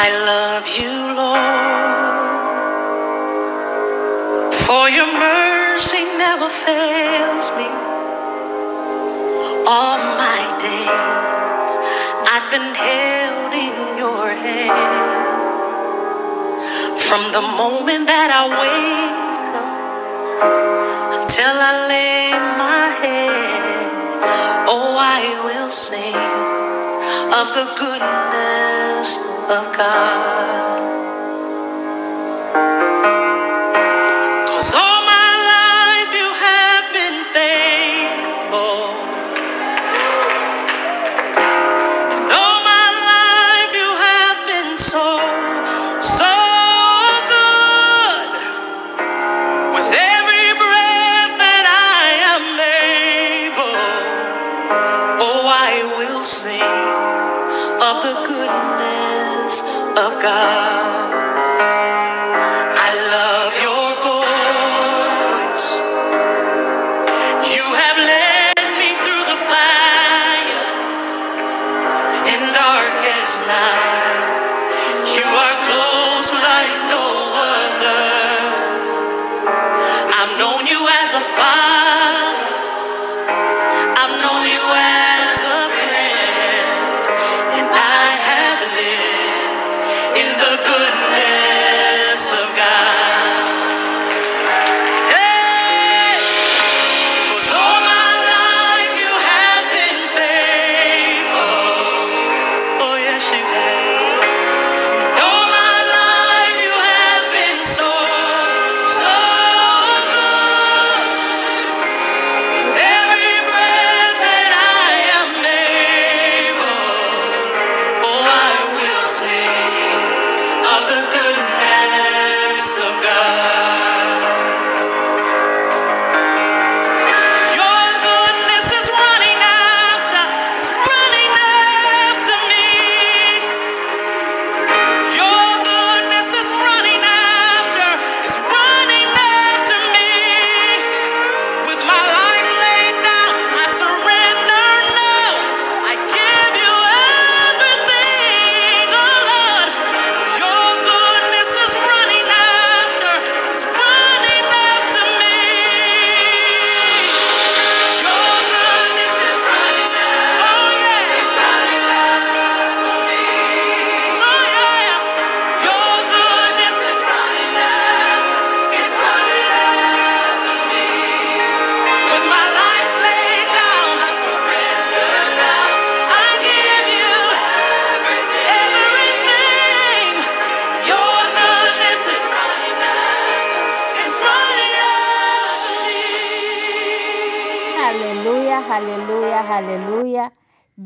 I love you, Lord, for your mercy never fails me. All my days I've been held in your hand. From the moment that I wake up till I lay my head, oh, I will sing of the goodness of God. God.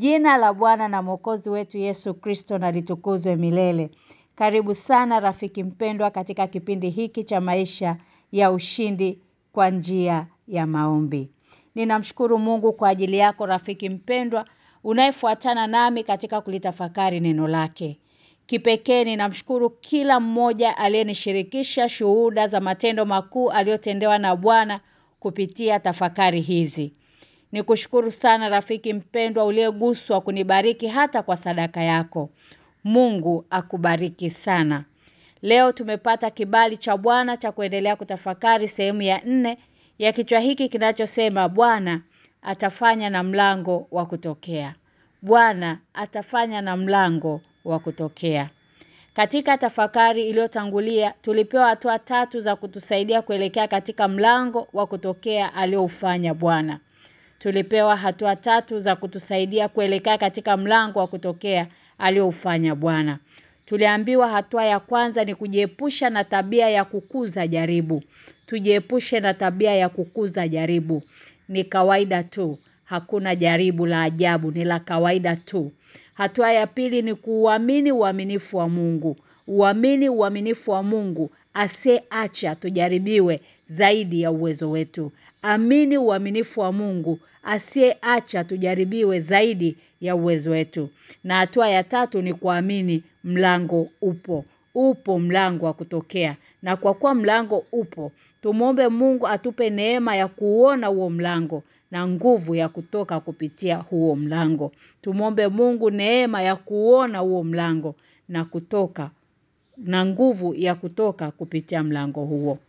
Jina la Bwana na Mwokozi wetu Yesu Kristo na litukuzwe milele. Karibu sana rafiki mpendwa katika kipindi hiki cha maisha ya ushindi kwa njia ya maombi. Ninamshukuru Mungu kwa ajili yako rafiki mpendwa unayefuatana nami katika kulitafakari neno lake. Kipekee ninamshukuru kila mmoja aliyenishirikisha shuhuda za matendo makuu aliyotendewa na Bwana kupitia tafakari hizi. Nikushukuru sana rafiki mpendwa uliyeguswa kunibariki hata kwa sadaka yako. Mungu akubariki sana. Leo tumepata kibali cha Bwana cha kuendelea kutafakari sehemu ya nne ya kichwa hiki kinachosema Bwana atafanya na mlango wa kutokea. Bwana atafanya na mlango wa kutokea. Katika tafakari iliyotangulia tulipewa hatua tatu za kutusaidia kuelekea katika mlango wa kutokea aliofanya Bwana. Tulipewa hatua tatu za kutusaidia kuelekea katika mlango wa kutokea alioufanya Bwana. Tuliambiwa hatua ya kwanza ni kujiepusha na tabia ya kukuza jaribu. Tujiepushe na tabia ya kukuza jaribu. Ni kawaida tu. Hakuna jaribu la ajabu, ni la kawaida tu. Hatua ya pili ni kuuamini uaminifu wa Mungu. Uamini uaminifu wa Mungu aseacha tujaribiwe zaidi ya uwezo wetu. Amini uaminifu wa Mungu asiyeacha tujaribiwe zaidi ya uwezo wetu. Na hatua ya tatu ni kuamini mlango upo. Upo mlango wa kutokea. Na kwa kuwa mlango upo, tumombe Mungu atupe neema ya kuona huo mlango na nguvu ya kutoka kupitia huo mlango. Tumombe Mungu neema ya kuona huo mlango na kutoka na nguvu ya kutoka kupitia mlango huo.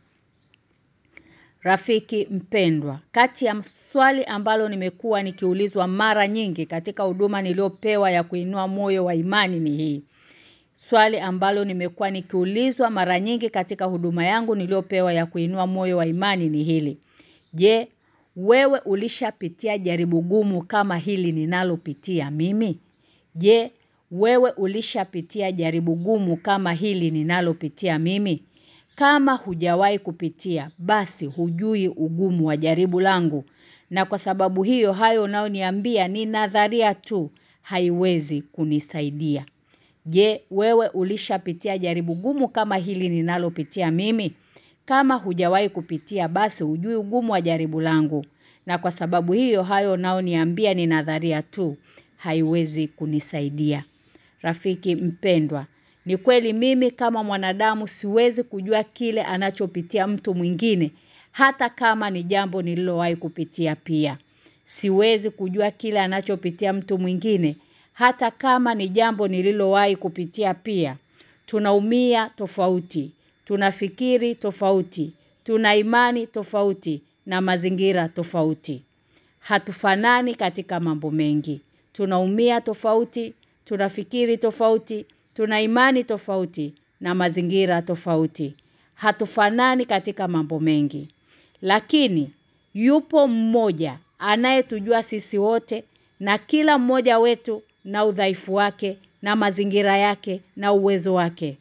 Rafiki mpendwa, kati ya swali ambalo nimekuwa nikiulizwa mara nyingi katika huduma niliyopewa ya kuinua moyo wa imani ni hii. Swali ambalo nimekuwa nikiulizwa mara nyingi katika huduma yangu niliyopewa ya kuinua moyo wa imani ni hili. Je, wewe ulishapitia jaribu gumu kama hili ninalopitia mimi? Je, wewe ulishapitia jaribu gumu kama hili ninalopitia mimi? Kama hujawahi kupitia, basi hujui ugumu wa jaribu langu. Na kwa sababu hiyo hayo unaoniambia ni nadharia tu, haiwezi kunisaidia. Je, wewe ulishapitia jaribu gumu kama hili ninalopitia mimi? Kama hujawahi kupitia basi hujui ugumu wa jaribu langu. Na kwa sababu hiyo hayo unaoniambia ni nadharia tu, haiwezi kunisaidia. Rafiki mpendwa, ni kweli mimi kama mwanadamu siwezi kujua kile anachopitia mtu mwingine hata kama ni jambo nililowahi kupitia pia. Siwezi kujua kile anachopitia mtu mwingine hata kama ni jambo nililowahi kupitia pia. Tunaumia tofauti, tunafikiri tofauti, tuna imani tofauti na mazingira tofauti. Hatufanani katika mambo mengi. Tunaumia tofauti, tunafikiri tofauti, tuna imani tofauti na mazingira tofauti. Hatufanani katika mambo mengi. Lakini yupo mmoja anayetujua sisi wote na kila mmoja wetu na udhaifu wake na mazingira yake na uwezo wake.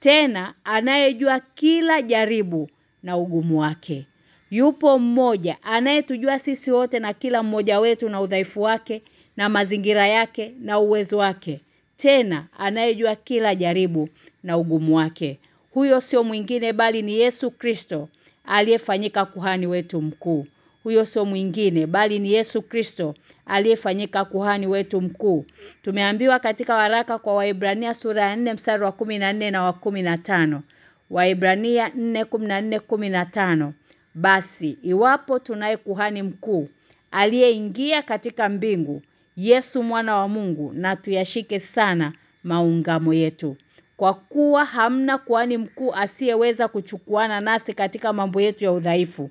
Tena anayejua kila jaribu na ugumu wake. Yupo mmoja anayetujua sisi wote na kila mmoja wetu na udhaifu wake na mazingira yake na uwezo wake. Tena anayejua kila jaribu na ugumu wake. Huyo sio mwingine bali ni Yesu Kristo aliyefanyika kuhani wetu mkuu. Huyo sio mwingine bali ni Yesu Kristo aliyefanyika kuhani wetu mkuu. Tumeambiwa katika waraka kwa Waebrania sura ya 4 mstari wa 14 na wa 15. Waebrania 4:14 15. Basi iwapo tunaye kuhani mkuu aliyeingia katika mbingu, Yesu mwana wa Mungu na tuyashike sana maungamo yetu. Kwa kuwa hamna kuani mkuu asiyeweza kuchukuana nasi katika mambo yetu ya udhaifu.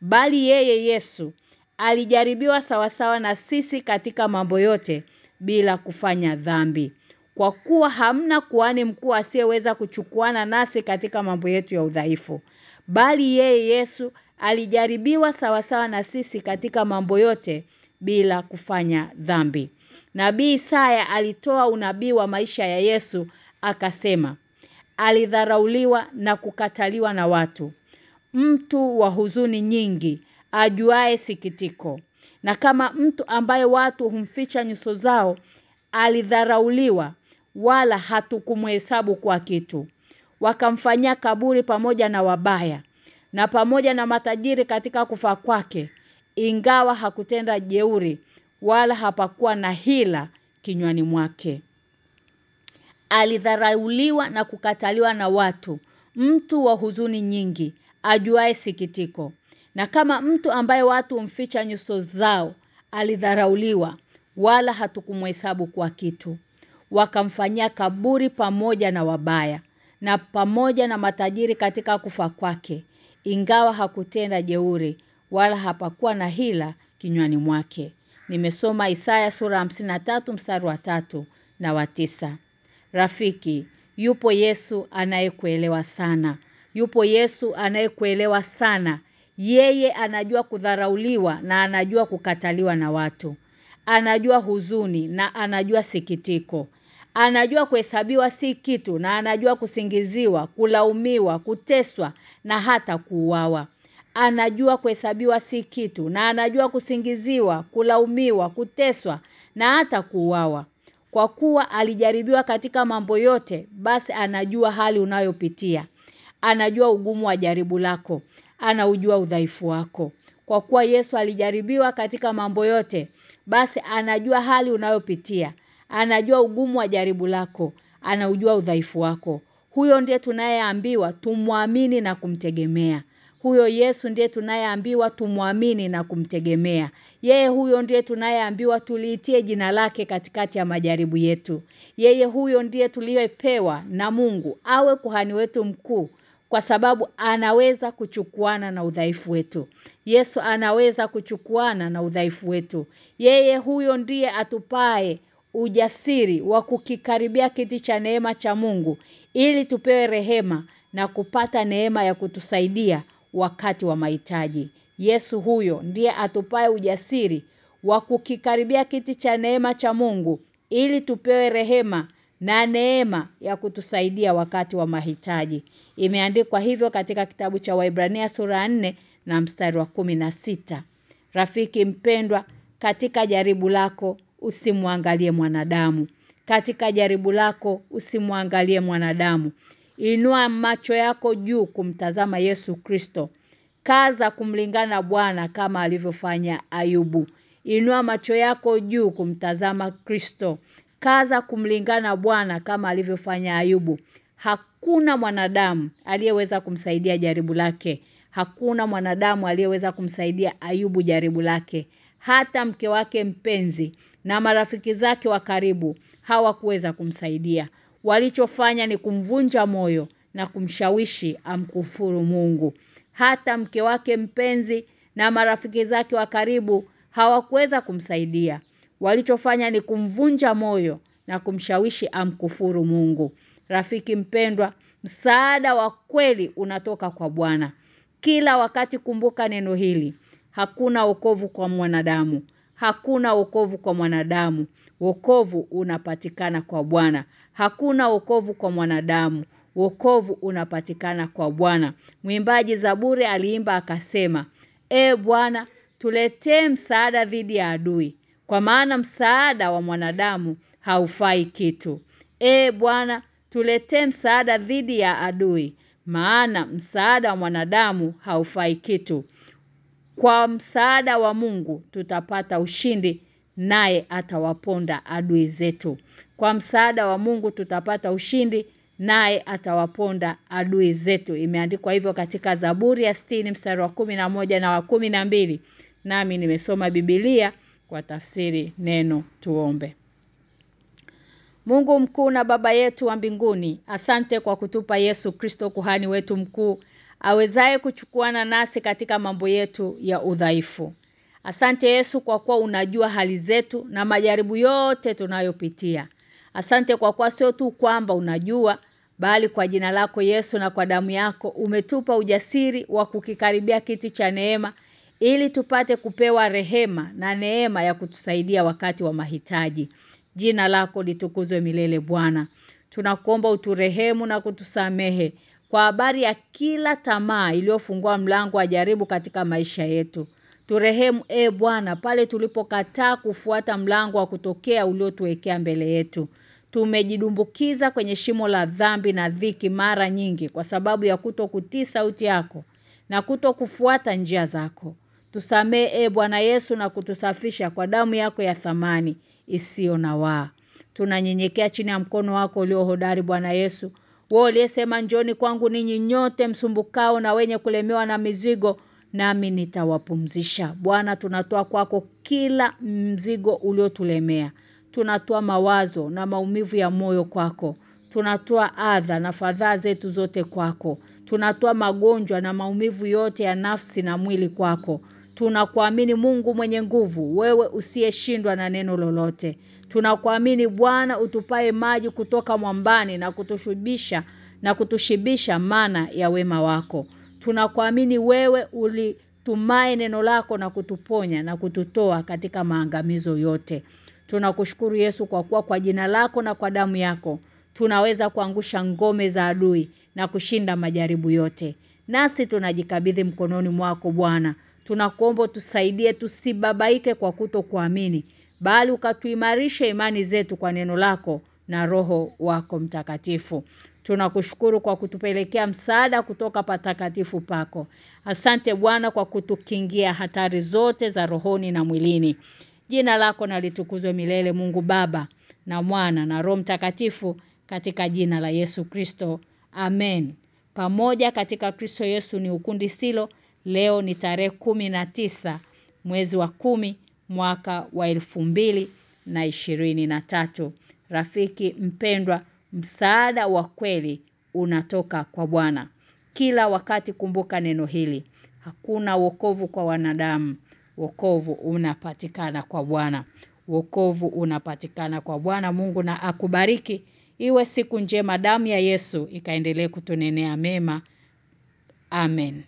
Bali yeye Yesu alijaribiwa sawasawa na sisi katika mambo yote bila kufanya dhambi. Kwa kuwa hamna kuani mkuu asiyeweza kuchukuana nasi katika mambo yetu ya udhaifu. Bali yeye Yesu alijaribiwa sawasawa na sisi katika mambo yote bila kufanya dhambi. Nabii Isaya alitoa unabii wa maisha ya Yesu akasema alidharauliwa na kukataliwa na watu. Mtu wa huzuni nyingi ajuae sikitiko. Na kama mtu ambaye watu humficha nyuso zao alidharauliwa wala hatukumhesabu kwa kitu. Wakamfanyia kaburi pamoja na wabaya na pamoja na matajiri katika kufa kwake ingawa hakutenda jeuri wala hapakuwa na hila kinywani mwake. Alidharauliwa na kukataliwa na watu, mtu wa huzuni nyingi, ajuae sikitiko. Na kama mtu ambaye watu humficha nyuso zao, alidharauliwa wala hatukumhesabu kwa kitu. Wakamfanyia kaburi pamoja na wabaya na pamoja na matajiri katika kufa kwake, ingawa hakutenda jeuri wala hapakuwa na hila kinywani mwake. Nimesoma Isaya sura 53 mstari wa tatu na wa tisa. Rafiki, yupo Yesu anayekuelewa sana. Yupo Yesu anayekuelewa sana. Yeye anajua kudharauliwa na anajua kukataliwa na watu. Anajua huzuni na anajua sikitiko. Anajua kuhesabiwa si kitu na anajua kusingiziwa, kulaumiwa, kuteswa na hata kuuawa. Anajua kuhesabiwa si kitu na anajua kusingiziwa, kulaumiwa, kuteswa na hata kuuawa. Kwa kuwa alijaribiwa katika mambo yote, basi anajua hali unayopitia. Anajua ugumu wa jaribu lako, anaujua udhaifu wako. Kwa kuwa Yesu alijaribiwa katika mambo yote, basi anajua hali unayopitia. Anajua ugumu wa jaribu lako, anaujua udhaifu wako. Huyo ndiye tunayeambiwa tumwamini na kumtegemea. Huyo Yesu ndiye tunayeambiwa tumwamini na kumtegemea. Yeye huyo ndiye tunayeambiwa tuliitie jina lake katikati ya majaribu yetu. Yeye huyo ndiye tuliyepewa na Mungu awe kuhani wetu mkuu kwa sababu anaweza kuchukuana na udhaifu wetu. Yesu anaweza kuchukuana na udhaifu wetu. Yeye huyo ndiye atupae ujasiri wa kukikaribia kiti cha neema cha Mungu ili tupewe rehema na kupata neema ya kutusaidia wakati wa mahitaji. Yesu huyo ndiye atupae ujasiri wa kukikaribia kiti cha neema cha Mungu ili tupewe rehema na neema ya kutusaidia wakati wa mahitaji. Imeandikwa hivyo katika kitabu cha Waibrania sura 4 na mstari wa kumi na sita Rafiki mpendwa katika jaribu lako usimwangalie mwanadamu. Katika jaribu lako usimwangalie mwanadamu. Inua macho yako juu kumtazama Yesu Kristo. Kaza kumlingana Bwana kama alivyofanya Ayubu. Inua macho yako juu kumtazama Kristo. Kaza kumlingana Bwana kama alivyofanya Ayubu. Hakuna mwanadamu aliyeweza kumsaidia jaribu lake. Hakuna mwanadamu aliyeweza kumsaidia Ayubu jaribu lake. Hata mke wake mpenzi na marafiki zake wa karibu hawakuweza kumsaidia. Walichofanya ni kumvunja moyo na kumshawishi amkufuru Mungu. Hata mke wake mpenzi na marafiki zake wa karibu hawakuweza kumsaidia. Walichofanya ni kumvunja moyo na kumshawishi amkufuru Mungu. Rafiki mpendwa, msaada wa kweli unatoka kwa Bwana. Kila wakati kumbuka neno hili. Hakuna wokovu kwa mwanadamu. Hakuna wokovu kwa mwanadamu. Wokovu unapatikana kwa Bwana. Hakuna wokovu kwa mwanadamu. Wokovu unapatikana kwa Bwana. Mwimbaji Zaburi aliimba akasema, "E Bwana, tuletee msaada dhidi ya adui, kwa maana msaada wa mwanadamu haufai kitu." E Bwana, tuletee msaada dhidi ya adui, maana msaada wa mwanadamu haufai kitu. Kwa msaada wa Mungu tutapata ushindi naye atawaponda adui zetu. Kwa msaada wa Mungu tutapata ushindi naye atawaponda adui zetu. Imeandikwa hivyo katika Zaburi ya 60 mstari wa kumi na moja na wa kumi na mbili Nami nimesoma Biblia kwa tafsiri neno tuombe. Mungu mkuu na baba yetu wa mbinguni, asante kwa kutupa Yesu Kristo kuhani wetu mkuu awezaye kuchukuana nasi katika mambo yetu ya udhaifu. Asante Yesu kwa kuwa unajua hali zetu na majaribu yote tunayopitia. Asante kwa kuwa sio tu kwamba unajua bali kwa jina lako Yesu na kwa damu yako umetupa ujasiri wa kukikaribia kiti cha neema ili tupate kupewa rehema na neema ya kutusaidia wakati wa mahitaji. Jina lako litukuzwe milele Bwana. Tunakuomba uturehemu na kutusamehe kwa habari ya kila tamaa iliyofungua mlango wa jaribu katika maisha yetu. Turehemu e Bwana pale tulipokataa kufuata mlango wa kutokea uliotuwekea mbele yetu. Tumejidumbukiza kwenye shimo la dhambi na dhiki mara nyingi kwa sababu ya kuto kutii sauti yako na kuto kufuata njia zako. Tusamee e Bwana Yesu na kutusafisha kwa damu yako ya thamani isiyo na waa. Tunanyenyekea chini ya mkono wako ulio hodari Bwana Yesu. Wewe uliyesema njoni kwangu ninyi nyote msumbukao na wenye kulemewa na mizigo nami nitawapumzisha. Bwana tunatoa kwako kila mzigo uliotulemea. Tunatoa mawazo na maumivu ya moyo kwako. Tunatoa adha na fadhaa zetu zote kwako. Tunatoa magonjwa na maumivu yote ya nafsi na mwili kwako. Tunakuamini Mungu mwenye nguvu, wewe usiyeshindwa na neno lolote. Tunakuamini Bwana utupae maji kutoka mwambani na kutushibisha na kutushibisha mana ya wema wako. Tunakuamini wewe ulitumae neno lako na kutuponya na kututoa katika maangamizo yote. Tunakushukuru Yesu kwa kuwa kwa jina lako na kwa damu yako tunaweza kuangusha ngome za adui na kushinda majaribu yote. Nasi tunajikabidhi mkononi mwako Bwana. Tunakuomba tusaidie tusibabaike kwa kutokuamini, bali ukatuimarishe imani zetu kwa neno lako na roho wako mtakatifu. Tunakushukuru kwa kutupelekea msaada kutoka patakatifu pako. Asante Bwana kwa kutukingia hatari zote za rohoni na mwilini. Jina lako na litukuzwe milele Mungu Baba na Mwana na Roho Mtakatifu katika jina la Yesu Kristo. Amen. Pamoja katika Kristo Yesu ni ukundi silo. Leo ni tarehe tisa mwezi wa kumi mwaka wa elfu mbili na ishirini na tatu. Rafiki mpendwa, msaada wa kweli unatoka kwa Bwana. Kila wakati kumbuka neno hili. Hakuna wokovu kwa wanadamu. Wokovu unapatikana kwa Bwana. Wokovu unapatikana kwa Bwana Mungu na akubariki. Iwe siku njema damu ya Yesu ikaendelee kutunenea mema. Amen.